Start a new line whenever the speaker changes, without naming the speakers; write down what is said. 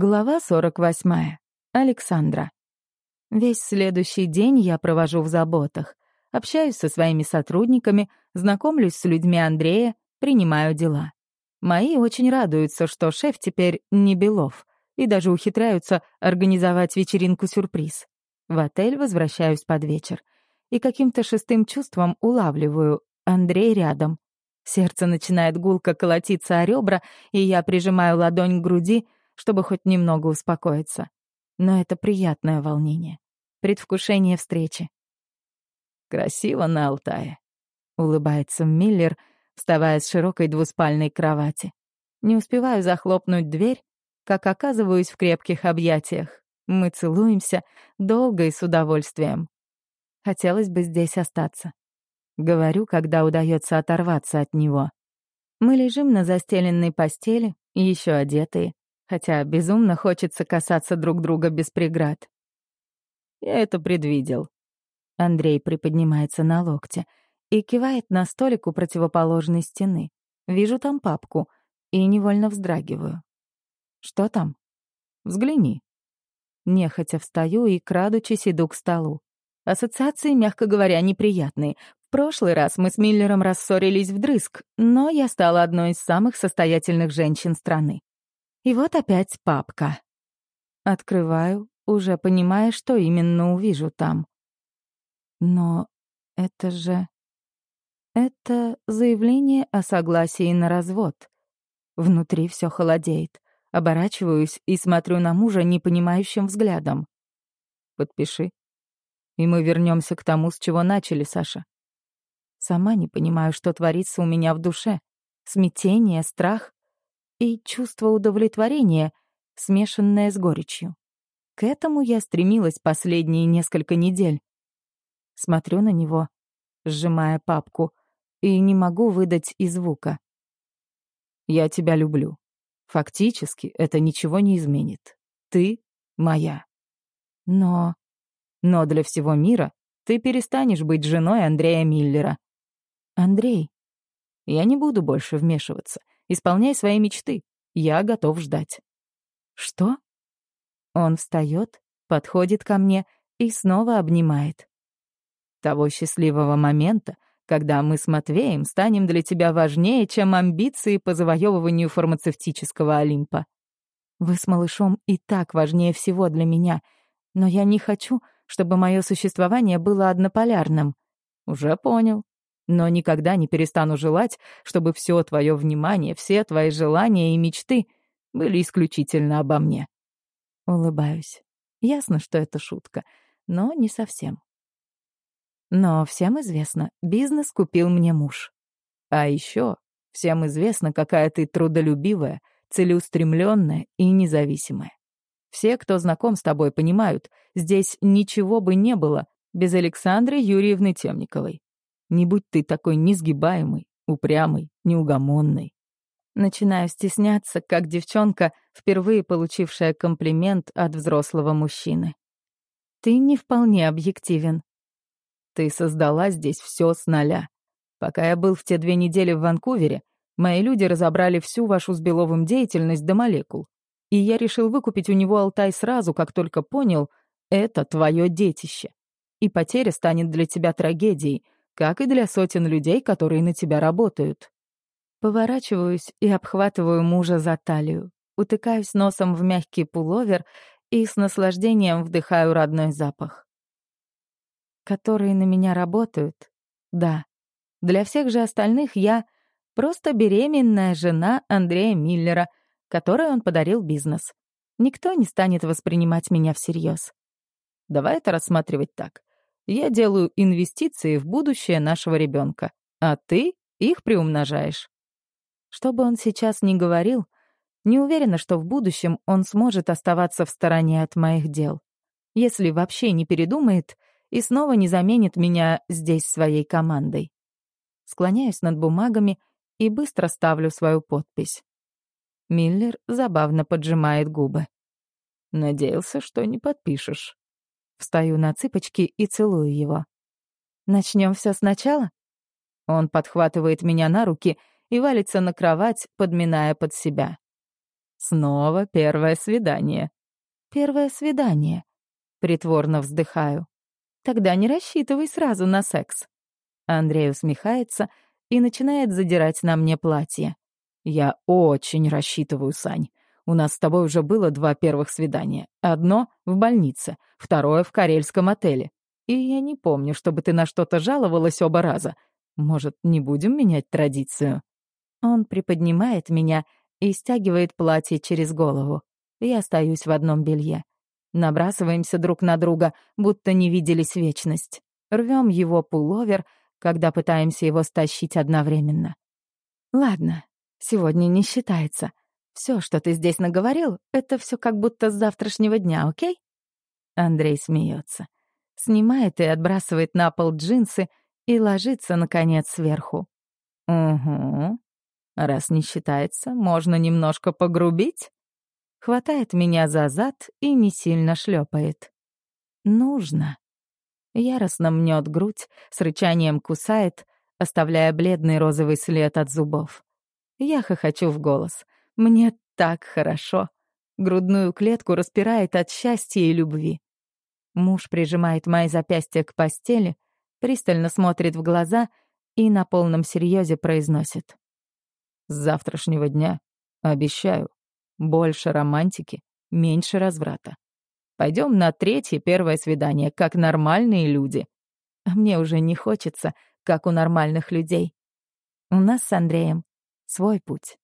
Глава 48. Александра. Весь следующий день я провожу в заботах. Общаюсь со своими сотрудниками, знакомлюсь с людьми Андрея, принимаю дела. Мои очень радуются, что шеф теперь не Белов, и даже ухитряются организовать вечеринку-сюрприз. В отель возвращаюсь под вечер. И каким-то шестым чувством улавливаю Андрей рядом. Сердце начинает гулко колотиться о ребра, и я прижимаю ладонь к груди — чтобы хоть немного успокоиться. Но это приятное волнение. Предвкушение встречи.
«Красиво на Алтае», —
улыбается Миллер, вставая с широкой двуспальной кровати. Не успеваю захлопнуть дверь, как оказываюсь в крепких объятиях. Мы целуемся долго и с удовольствием. Хотелось бы здесь остаться. Говорю, когда удается оторваться от него. Мы лежим на застеленной постели, еще одетые, хотя безумно хочется касаться друг друга без преград.
Я это предвидел.
Андрей приподнимается на локте и кивает на столик у противоположной стены. Вижу там папку и невольно вздрагиваю. Что там?
Взгляни.
Нехотя встаю и, крадучись, иду к столу. Ассоциации, мягко говоря, неприятные. В прошлый раз мы с Миллером рассорились вдрызг, но я стала одной из самых состоятельных женщин страны. И вот опять папка. Открываю, уже понимая, что именно увижу там. Но это же... Это заявление о согласии на развод. Внутри все холодеет. Оборачиваюсь и смотрю на мужа непонимающим взглядом.
«Подпиши. И мы вернемся к тому, с чего начали, Саша».
Сама не понимаю, что творится у меня в душе. Смятение, страх и чувство удовлетворения, смешанное с горечью. К этому я стремилась последние несколько недель. Смотрю на него, сжимая папку, и не могу выдать и звука.
«Я тебя люблю. Фактически это ничего не изменит. Ты моя.
Но...
Но для всего мира ты перестанешь быть женой Андрея Миллера.
Андрей.
Я не буду больше вмешиваться. Исполняй свои мечты. Я готов ждать».
«Что?» Он встает, подходит ко мне и снова обнимает.
«Того счастливого момента, когда мы с Матвеем станем для тебя важнее, чем амбиции по завоевыванию фармацевтического Олимпа».
«Вы с малышом и так важнее всего для меня, но я не хочу, чтобы мое существование было однополярным».
«Уже понял но никогда не перестану желать, чтобы все твое внимание, все твои желания и мечты были исключительно обо мне.
Улыбаюсь. Ясно, что это шутка, но не совсем. Но всем известно, бизнес купил мне муж.
А еще всем известно, какая ты трудолюбивая, целеустремленная и независимая. Все, кто знаком с тобой, понимают, здесь ничего бы не было без Александры Юрьевны Темниковой. Не будь ты такой несгибаемый, упрямый, неугомонный.
Начинаю стесняться, как девчонка, впервые получившая комплимент от взрослого мужчины. Ты не вполне объективен.
Ты создала здесь все с нуля. Пока я был в те две недели в Ванкувере, мои люди разобрали всю вашу с Беловым деятельность до молекул. И я решил выкупить у него Алтай сразу, как только понял, это твое детище. И потеря станет для тебя трагедией — как и для сотен людей, которые на тебя работают.
Поворачиваюсь и обхватываю мужа за талию, утыкаюсь носом в мягкий пуловер и с наслаждением вдыхаю родной запах. Которые на меня работают? Да. Для всех же остальных я просто беременная жена Андрея Миллера, которой он подарил бизнес. Никто не станет воспринимать меня всерьез.
Давай это рассматривать так. Я делаю инвестиции в будущее нашего ребенка, а ты их приумножаешь.
Что бы он сейчас ни говорил, не уверена, что в будущем он сможет оставаться в стороне от моих дел. Если вообще не передумает и снова не заменит меня здесь своей командой. Склоняюсь над бумагами и быстро ставлю свою подпись. Миллер забавно поджимает губы.
«Надеялся, что не подпишешь».
Встаю на цыпочки и целую его. Начнем все сначала? Он подхватывает меня на руки и валится на кровать, подминая под себя.
Снова первое свидание.
Первое свидание. Притворно вздыхаю. Тогда не рассчитывай сразу на секс. Андрей усмехается и начинает задирать на мне платье.
Я очень рассчитываю, Сань. У нас с тобой уже было два первых свидания. Одно — в больнице, второе — в карельском отеле. И я не помню, чтобы ты на что-то жаловалась оба раза. Может, не будем менять традицию?»
Он приподнимает меня и стягивает платье через голову. Я остаюсь в одном белье. Набрасываемся друг на друга, будто не виделись вечность. Рвем его пуловер, когда пытаемся его стащить одновременно. Ладно, сегодня не считается. Все, что ты здесь наговорил, это все как будто с завтрашнего дня, окей? Андрей смеется, Снимает и отбрасывает на пол джинсы и ложится, наконец, сверху.
Угу. Раз не считается, можно немножко погрубить?
Хватает меня за зад и не сильно шлепает. Нужно. Яростно мнет грудь, с рычанием кусает, оставляя бледный розовый след от зубов. Я хохочу в голос — мне так хорошо. Грудную клетку распирает от счастья и любви. Муж прижимает мои запястья к постели, пристально смотрит в глаза и на полном серьезе произносит.
«С завтрашнего дня, обещаю, больше романтики, меньше разврата. Пойдем на третье первое свидание, как нормальные люди».
Мне уже не хочется, как у нормальных людей. У нас с Андреем свой путь.